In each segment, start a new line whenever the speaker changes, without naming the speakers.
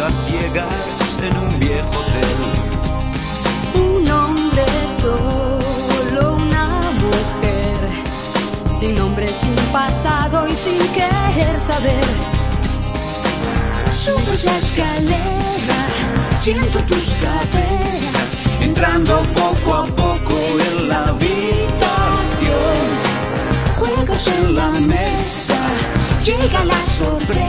a ciegas en un viejo hotel.
Un hombre solo, una mujer, sin nombre, sin pasado y sin querer saber. Subes la escalera, siento tus caderas, entrando poco a poco en la habitación. Juegos en la mesa, llega la sorpresa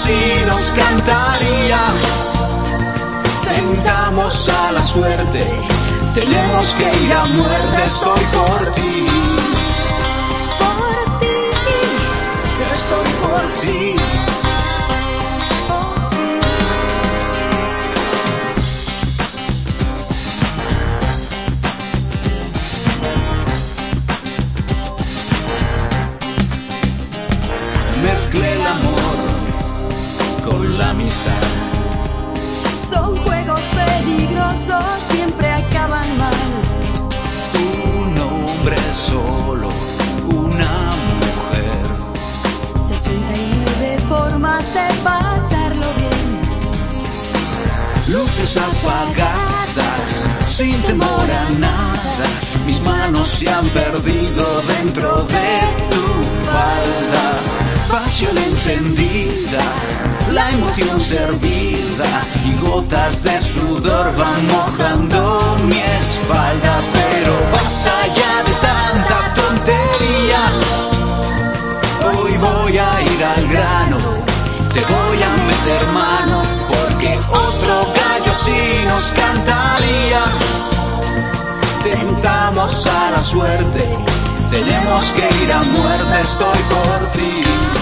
gallo sí nos cantaría. Tentamos a la suerte, tenemos que ir a muerte, estoy por ti. Por ti, estoy por ti. Oh.
Mezclé el amor con la amistad.
Son juegos peligrosos, siempre acaban mal.
Un hombre solo, una mujer.
69 formas de pasarlo bien.
Luces apagadas, sin temor a nada. Mis manos se han perdido dentro de tu falda. Pasión encendida, la emoción servida y gotas de sudor van mojando mi espalda. Pero basta ya de tanta tontería. Hoy voy a ir al grano, te voy a meter mano, porque otro gallo sí nos cantaría. Tentamos a la suerte, tenemos que ir a muerte, estoy por ti.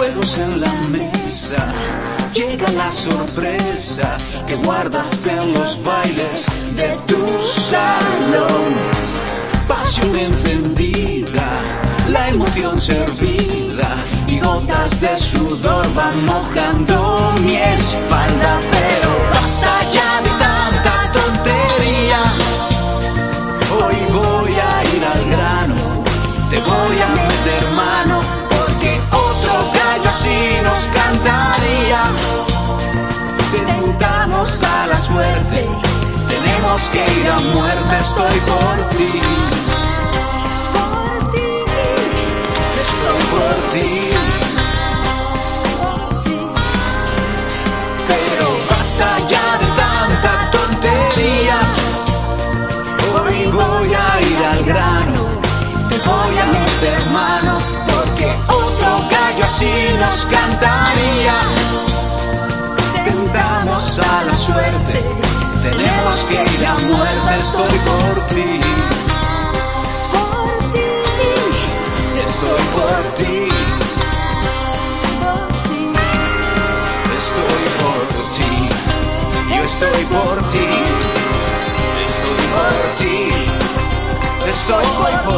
Juegos en la mesa, llega la sorpresa que guardas en los bailes de tu salón. Pasión encendida, la emoción servida y gotas de sudor van mojando mi espalda. Pero basta ya nos cantaría. Tentamos a la suerte, tenemos que ir a muerte, estoy por ti, así nos cantaría. Tentamos a la suerte, tenemos que ir a muerte, estoy por ti,
Por ti,
estoy por ti, estoy por ti, yo estoy por ti, estoy por ti, estoy por